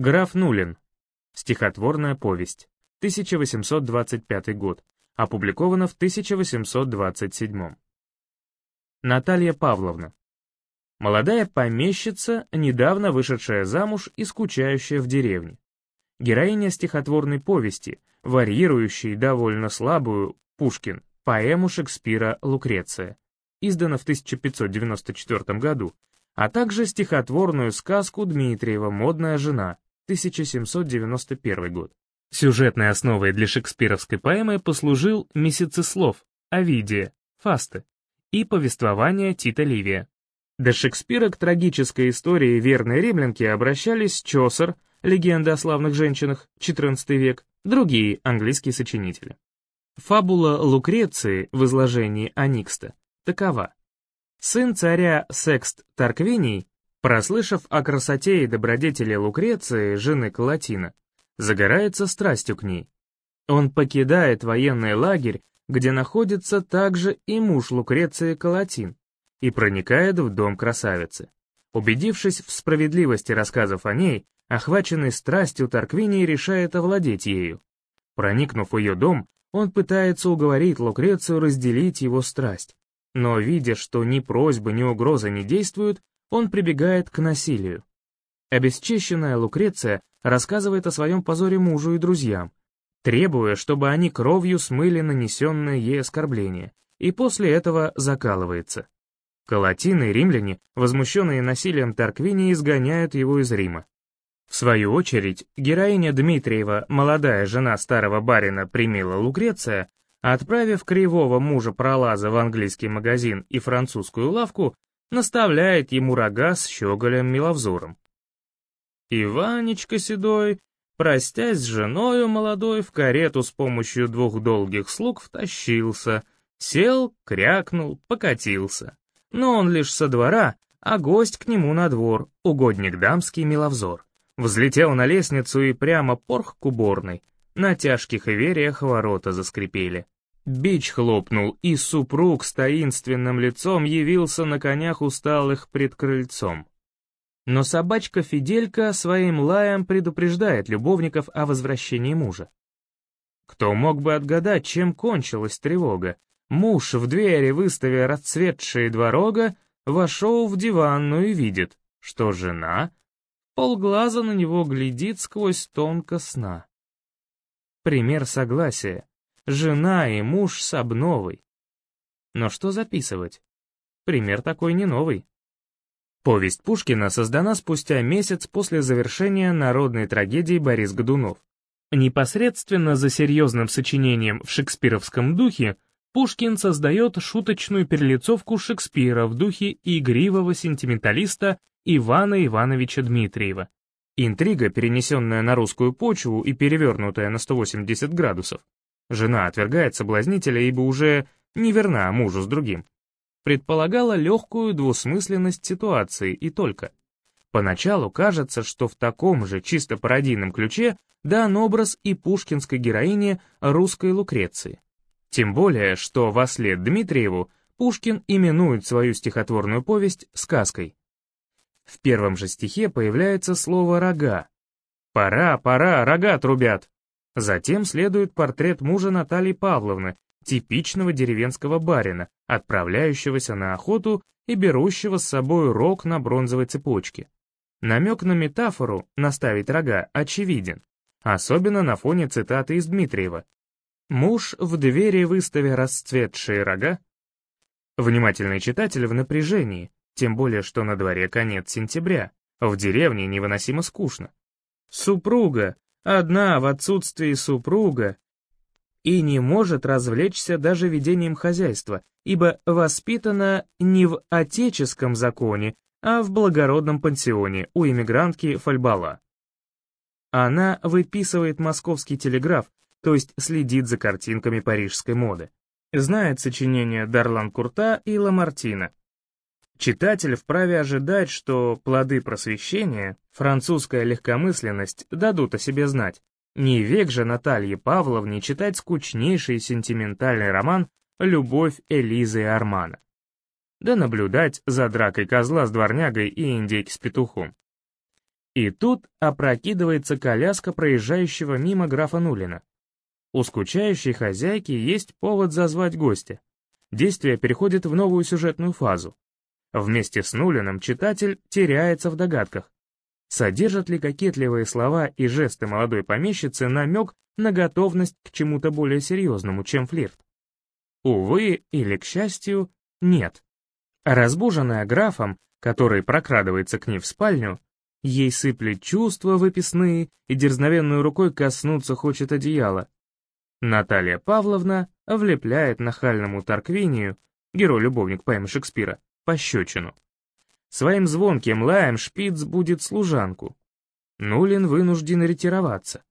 Граф Нулин. Стихотворная повесть. 1825 год. Опубликовано в 1827. Наталья Павловна. Молодая помещица, недавно вышедшая замуж и скучающая в деревне. Героиня стихотворной повести, варьирующей довольно слабую, Пушкин, поэму Шекспира «Лукреция», издана в 1594 году, а также стихотворную сказку Дмитриева «Модная жена», 1791 год. Сюжетной основой для шекспировской поэмы послужил «Месяцеслов», «Овидия», «Фасты» и повествование Тита Ливия. До Шекспира к трагической истории верной римлянки обращались Чосер, легенда о славных женщинах, XIV век, другие английские сочинители. Фабула Лукреции в изложении Аникста такова. Сын царя Секст Тарквиний, прослышав о красоте и добродетели Лукреции, жены Калатина, загорается страстью к ней. Он покидает военный лагерь, где находится также и муж Лукреции Калатин, и проникает в дом красавицы. Убедившись в справедливости рассказов о ней, охваченный страстью Тарквиний решает овладеть ею. Проникнув в ее дом, он пытается уговорить Лукрецию разделить его страсть. Но, видя, что ни просьбы, ни угроза не действуют, он прибегает к насилию. Обесчищенная Лукреция рассказывает о своем позоре мужу и друзьям, требуя, чтобы они кровью смыли нанесенное ей оскорбление, и после этого закалывается. Калатины и римляне, возмущенные насилием Тарквини, изгоняют его из Рима. В свою очередь, героиня Дмитриева, молодая жена старого барина Примила Лукреция, отправив кривого мужа пролаза в английский магазин и французскую лавку, наставляет ему рога с щеголем миловзором. Иванечка седой, простясь с женою молодой, в карету с помощью двух долгих слуг втащился, сел, крякнул, покатился но он лишь со двора, а гость к нему на двор, угодник дамский миловзор. Взлетел на лестницу и прямо порх к. На тяжких ивериях ворота заскрипели. Бич хлопнул, и супруг с таинственным лицом явился на конях усталых пред крыльцом. Но собачка Фиделька своим лаем предупреждает любовников о возвращении мужа. Кто мог бы отгадать, чем кончилась тревога, Муж в двери, выставя расцветшие два рога, вошел в диванную и видит, что жена полглаза на него глядит сквозь тонко сна. Пример согласия. Жена и муж с обновой. Но что записывать? Пример такой не новый. Повесть Пушкина создана спустя месяц после завершения народной трагедии Борис Годунов. Непосредственно за серьезным сочинением в шекспировском духе Пушкин создает шуточную перелицовку Шекспира в духе игривого сентименталиста Ивана Ивановича Дмитриева. Интрига, перенесенная на русскую почву и перевернутая на 180 градусов. Жена отвергает соблазнителя, ибо уже не верна мужу с другим. Предполагала легкую двусмысленность ситуации и только. Поначалу кажется, что в таком же чисто пародийном ключе дан образ и пушкинской героини русской Лукреции. Тем более, что во след Дмитриеву Пушкин именует свою стихотворную повесть сказкой. В первом же стихе появляется слово «рога». «Пора, пора, рога трубят». Затем следует портрет мужа Натальи Павловны, типичного деревенского барина, отправляющегося на охоту и берущего с собой рог на бронзовой цепочке. Намек на метафору «наставить рога» очевиден, особенно на фоне цитаты из Дмитриева Муж в двери выставя расцветшие рога. Внимательный читатель в напряжении, тем более что на дворе конец сентября, в деревне невыносимо скучно. Супруга, одна в отсутствии супруга, и не может развлечься даже ведением хозяйства, ибо воспитана не в отеческом законе, а в благородном пансионе у иммигрантки Фальбала. Она выписывает московский телеграф, то есть следит за картинками парижской моды. Знает сочинения Дарлан Курта и Ламартина. Читатель вправе ожидать, что плоды просвещения, французская легкомысленность дадут о себе знать. Не век же Наталье Павловне читать скучнейший сентиментальный роман «Любовь Элизы и Армана». Да наблюдать за дракой козла с дворнягой и индейки с петухом. И тут опрокидывается коляска проезжающего мимо графа Нулина. У скучающей хозяйки есть повод зазвать гостя. Действие переходит в новую сюжетную фазу. Вместе с Нулиным читатель теряется в догадках. Содержат ли кокетливые слова и жесты молодой помещицы намек на готовность к чему-то более серьезному, чем флирт? Увы, или к счастью, нет. Разбуженная графом, который прокрадывается к ней в спальню, ей сыплет чувства выписные и дерзновенной рукой коснуться хочет одеяла. Наталья Павловна влепляет нахальному Тарквинию, герой-любовник поэмы Шекспира, пощечину. Своим звонким лаем шпиц будет служанку. Нулин вынужден ретироваться.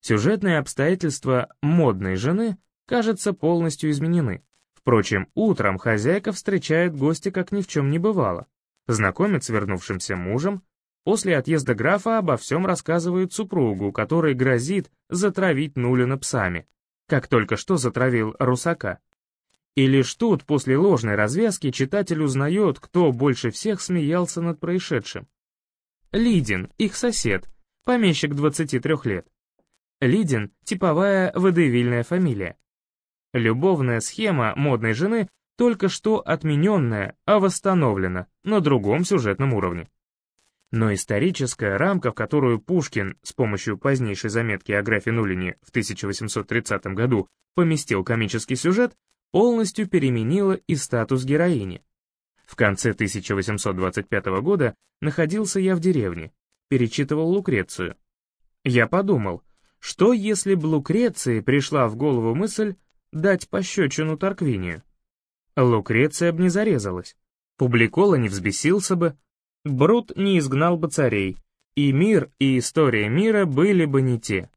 Сюжетные обстоятельства модной жены, кажется, полностью изменены. Впрочем, утром хозяйка встречает гостя, как ни в чем не бывало. Знакомит с вернувшимся мужем, после отъезда графа обо всем рассказывает супругу, которой грозит затравить Нулина псами, как только что затравил Русака. И лишь тут, после ложной развязки, читатель узнает, кто больше всех смеялся над происшедшим. Лидин, их сосед, помещик 23 лет. Лидин — типовая водевильная фамилия. Любовная схема модной жены только что отмененная, а восстановлена на другом сюжетном уровне. Но историческая рамка, в которую Пушкин с помощью позднейшей заметки о графе Нулине в 1830 году поместил комический сюжет, полностью переменила и статус героини. В конце 1825 года находился я в деревне, перечитывал Лукрецию. Я подумал, что если бы Лукреции пришла в голову мысль дать пощечину Тарквинию? Лукреция б не зарезалась, Публикола не взбесился бы, Брут не изгнал бы царей, и мир, и история мира были бы не те.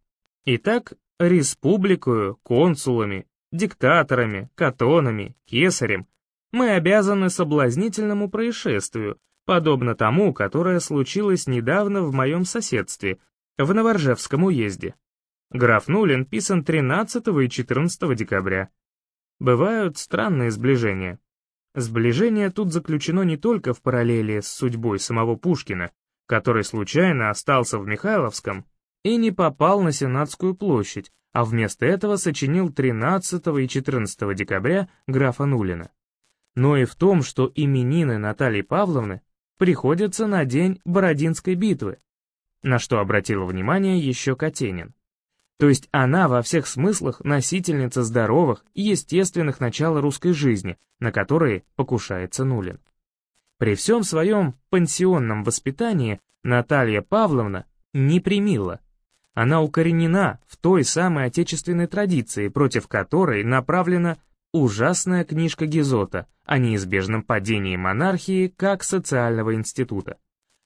Итак, республикою, консулами, диктаторами, катонами, кесарем, мы обязаны соблазнительному происшествию, подобно тому, которое случилось недавно в моем соседстве, в Новоржевском уезде. Граф Нулин писан 13 и 14 декабря. Бывают странные сближения. Сближение тут заключено не только в параллели с судьбой самого Пушкина, который случайно остался в Михайловском и не попал на Сенатскую площадь, а вместо этого сочинил 13 и 14 декабря графа Нулина. Но и в том, что именины Натальи Павловны приходятся на день Бородинской битвы, на что обратил внимание еще Катенин. То есть она во всех смыслах носительница здоровых и естественных начал русской жизни, на которые покушается Нулин. При всем своем пансионном воспитании Наталья Павловна не примила она укоренена в той самой отечественной традиции, против которой направлена ужасная книжка Гизота о неизбежном падении монархии как социального института.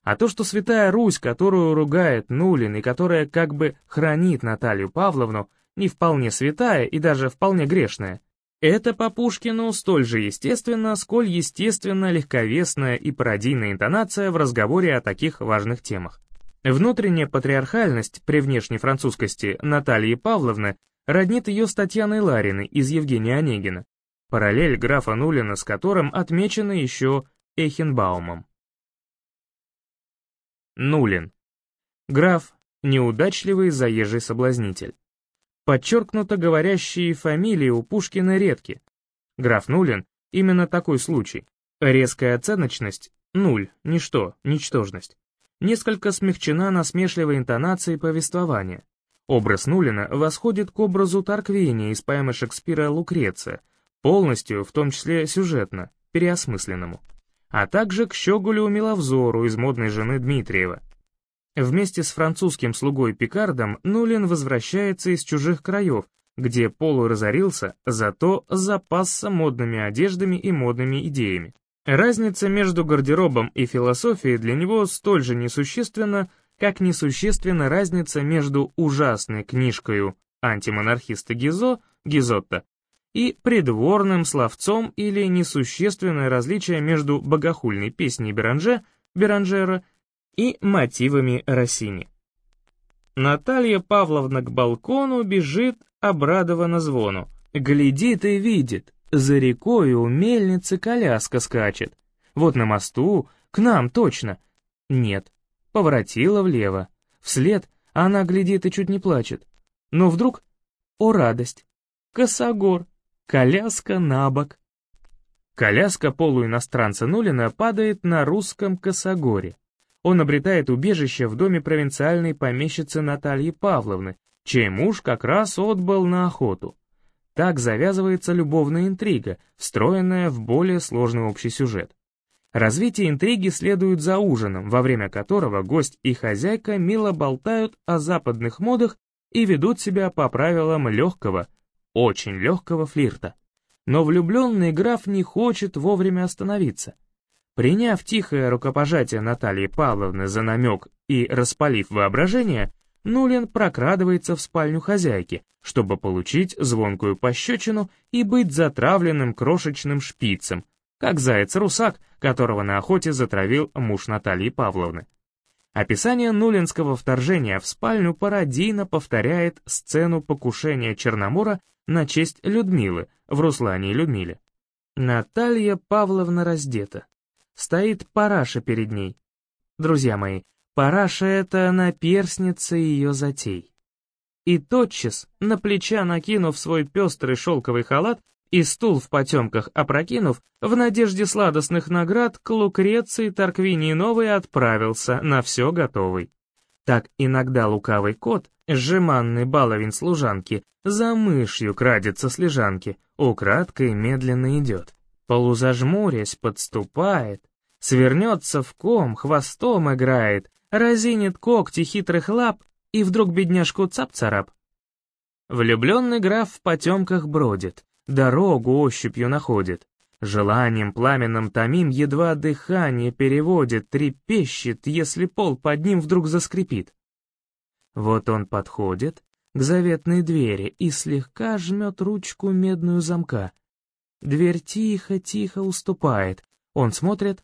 А то, что Святая Русь, которую ругает Нулин и которая как бы хранит Наталью Павловну, не вполне святая и даже вполне грешная, это по Пушкину столь же естественно, сколь естественно легковесная и пародийная интонация в разговоре о таких важных темах. Внутренняя патриархальность при внешней французскости Натальи Павловны роднит ее с Татьяной Лариной из Евгения Онегина, параллель графа Нулина с которым отмечена еще Эхенбаумом. Нулин. Граф — неудачливый заезжий соблазнитель. Подчеркнуто говорящие фамилии у Пушкина редки. Граф Нулин — именно такой случай. Резкая оценочность — нуль, ничто, ничтожность несколько смягчена насмешливой интонацией повествования. Образ Нулина восходит к образу Тарквиния из поэмы Шекспира «Лукреция», полностью, в том числе сюжетно, переосмысленному, а также к Щеголю Миловзору из «Модной жены Дмитриева». Вместе с французским слугой Пикардом Нулин возвращается из чужих краев, где Полу разорился, зато запасся модными одеждами и модными идеями. Разница между гардеробом и философией для него столь же несущественна, как несущественна разница между ужасной книжкою антимонархиста Гизо, Гизотто, и придворным словцом или несущественное различие между богохульной песней Беранже, Беранжера и мотивами Россини. Наталья Павловна к балкону бежит, обрадованно звону. Глядит и видит, за рекой у мельницы коляска скачет. Вот на мосту, к нам точно. Нет, поворотила влево. Вслед она глядит и чуть не плачет. Но вдруг, о радость, косогор, коляска на бок. Коляска полуиностранца Нулина падает на русском косогоре. Он обретает убежище в доме провинциальной помещицы Натальи Павловны, чей муж как раз отбыл на охоту. Так завязывается любовная интрига, встроенная в более сложный общий сюжет. Развитие интриги следует за ужином, во время которого гость и хозяйка мило болтают о западных модах и ведут себя по правилам легкого, очень легкого флирта. Но влюбленный граф не хочет вовремя остановиться. Приняв тихое рукопожатие Натальи Павловны за намек и распалив воображение, Нулин прокрадывается в спальню хозяйки, чтобы получить звонкую пощечину и быть затравленным крошечным шпицем, как заяц-русак, которого на охоте затравил муж Натальи Павловны. Описание нулинского вторжения в спальню пародийно повторяет сцену покушения Черномора на честь Людмилы в Руслане и Людмиле. Наталья Павловна раздета. Стоит параша перед ней. Друзья мои, параша — это наперсница ее затей. И тотчас, на плеча накинув свой пестрый шелковый халат и стул в потемках опрокинув, в надежде сладостных наград к Лукреции Тарквинии Новой отправился на все готовый. Так иногда лукавый кот, сжиманный баловень служанки, за мышью крадется с лежанки, украдкой медленно идет. Полузажмурясь, подступает, свернется в ком, хвостом играет, разинет когти хитрых лап, и вдруг бедняжку цап-царап. Влюбленный граф в потемках бродит, дорогу ощупью находит, желанием пламенным томим едва дыхание переводит, трепещет, если пол под ним вдруг заскрипит. Вот он подходит к заветной двери и слегка жмет ручку медную замка. Дверь тихо-тихо уступает. Он смотрит.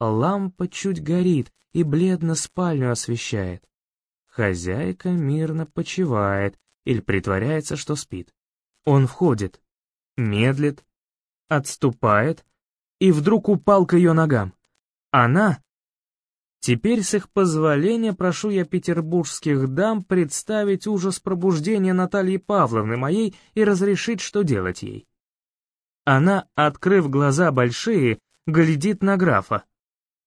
Лампа чуть горит и бледно спальню освещает. Хозяйка мирно почивает или притворяется, что спит. Он входит, медлит, отступает и вдруг упал к ее ногам. Она, Теперь с их позволения прошу я петербургских дам представить ужас пробуждения Натальи Павловны моей и разрешить, что делать ей. Она, открыв глаза большие, глядит на графа.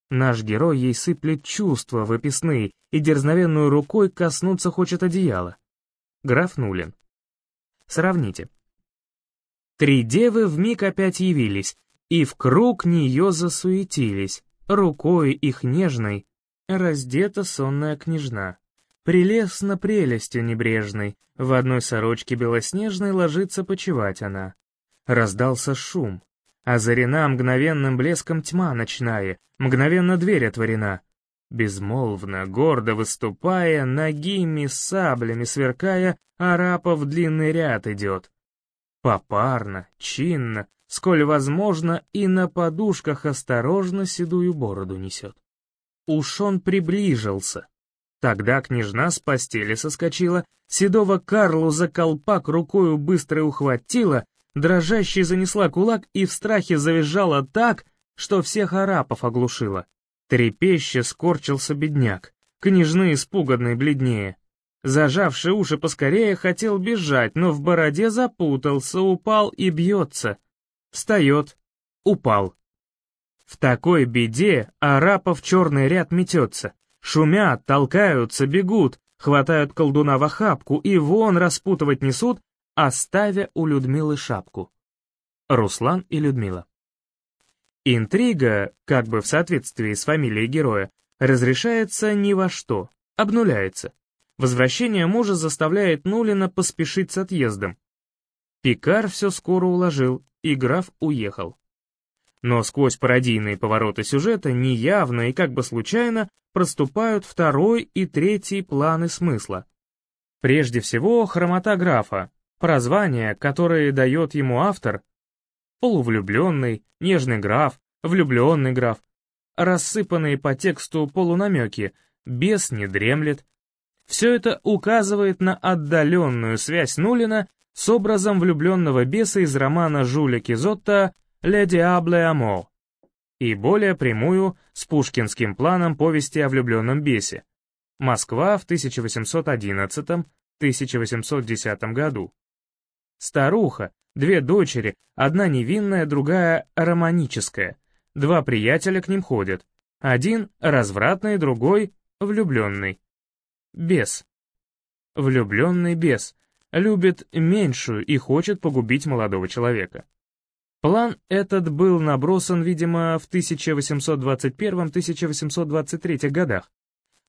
Наш герой ей сыплет чувства выписные и дерзновенную рукой коснуться хочет одеяла. Граф Нулин. Сравните. Три девы вмиг опять явились, и в круг нее засуетились, рукой их нежной раздета сонная княжна. Прелестно прелестью небрежной, в одной сорочке белоснежной ложится почевать она. Раздался шум, озарена мгновенным блеском тьма ночная, мгновенно дверь отворена. Безмолвно, гордо выступая, ногими саблями сверкая, Арапов длинный ряд идет. Попарно, чинно, сколь возможно, и на подушках осторожно седую бороду несет. Уж он приближился. Тогда княжна с постели соскочила, седого Карлу за колпак рукою быстро ухватила, дрожащей занесла кулак и в страхе завизжала так, что всех арапов оглушила. Трепеще скорчился бедняк, княжны испуганной бледнее. Зажавший уши поскорее, хотел бежать, но в бороде запутался, упал и бьется. Встает, упал. В такой беде арапов черный ряд метется. Шумят, толкаются, бегут, хватают колдуна в охапку и вон распутывать несут, оставя у Людмилы шапку. Руслан и Людмила. Интрига, как бы в соответствии с фамилией героя, разрешается ни во что, обнуляется. Возвращение мужа заставляет Нулина поспешить с отъездом. Пикар все скоро уложил, и граф уехал. Но сквозь пародийные повороты сюжета неявно и как бы случайно проступают второй и третий планы смысла. Прежде всего, хромота графа, прозвание, которое дает ему автор, полувлюбленный, нежный граф, влюбленный граф, рассыпанные по тексту полунамеки, бес не дремлет. Все это указывает на отдаленную связь Нулина с образом влюбленного беса из романа Жюля Кизотта «Le Diable Amour». и более прямую с пушкинским планом повести о влюбленном бесе. Москва в 1811-1810 году. Старуха, две дочери, одна невинная, другая романическая. Два приятеля к ним ходят. Один развратный, другой влюбленный. Бес. Влюбленный бес. Любит меньшую и хочет погубить молодого человека. План этот был набросан, видимо, в 1821-1823 годах.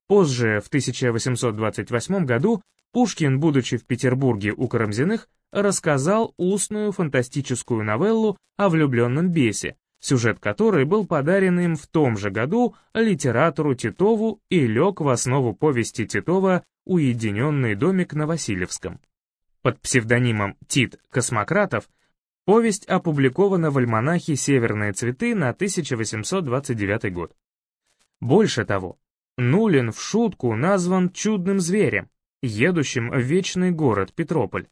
Позже, в 1828 году, Пушкин, будучи в Петербурге у Карамзиных, рассказал устную фантастическую новеллу о влюбленном бесе, сюжет которой был подарен им в том же году литератору Титову и лег в основу повести Титова «Уединенный домик на Васильевском». Под псевдонимом Тит Космократов Повесть опубликована в альманахе «Северные цветы» на 1829 год. Больше того, Нулин в шутку назван чудным зверем, едущим в вечный город Петрополь.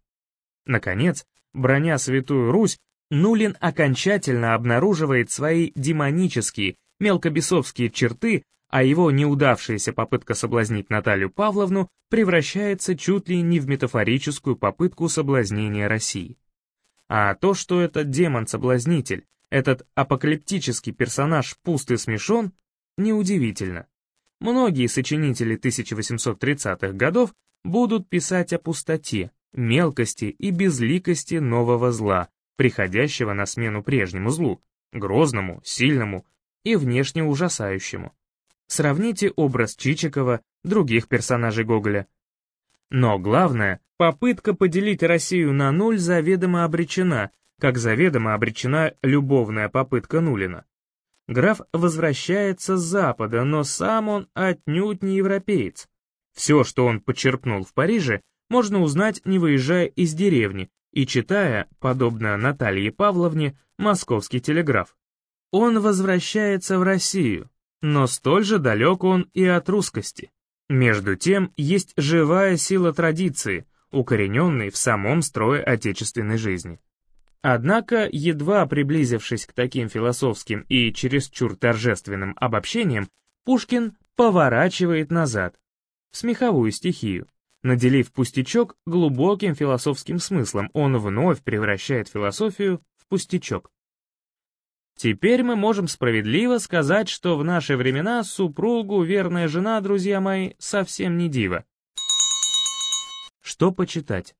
Наконец, броня Святую Русь, Нулин окончательно обнаруживает свои демонические, мелкобесовские черты, а его неудавшаяся попытка соблазнить Наталью Павловну превращается чуть ли не в метафорическую попытку соблазнения России. А то, что этот демон-соблазнитель, этот апокалиптический персонаж пуст и смешон, неудивительно. Многие сочинители 1830-х годов будут писать о пустоте, мелкости и безликости нового зла, приходящего на смену прежнему злу, грозному, сильному и внешне ужасающему. Сравните образ Чичикова, других персонажей Гоголя. Но главное, Попытка поделить Россию на нуль заведомо обречена, как заведомо обречена любовная попытка Нулина. Граф возвращается с Запада, но сам он отнюдь не европеец. Все, что он почерпнул в Париже, можно узнать, не выезжая из деревни и читая, подобно Наталье Павловне, московский телеграф. Он возвращается в Россию, но столь же далек он и от русскости. Между тем, есть живая сила традиции, укорененный в самом строе отечественной жизни. Однако, едва приблизившись к таким философским и чересчур торжественным обобщениям, Пушкин поворачивает назад, в смеховую стихию. Наделив пустячок глубоким философским смыслом, он вновь превращает философию в пустячок. Теперь мы можем справедливо сказать, что в наши времена супругу верная жена, друзья мои, совсем не дива. Что почитать?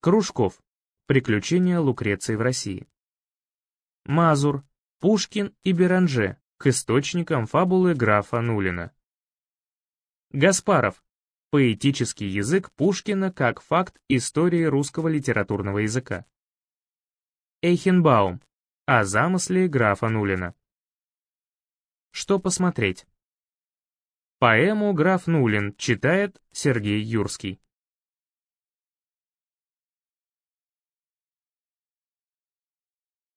Кружков. Приключения Лукреции в России. Мазур, Пушкин и Беранже к источникам фабулы графа Нулина. Гаспаров. Поэтический язык Пушкина как факт истории русского литературного языка. Эйхенбаум. О замысле графа Нулина. Что посмотреть? Поэму «Граф Нулин» читает Сергей Юрский.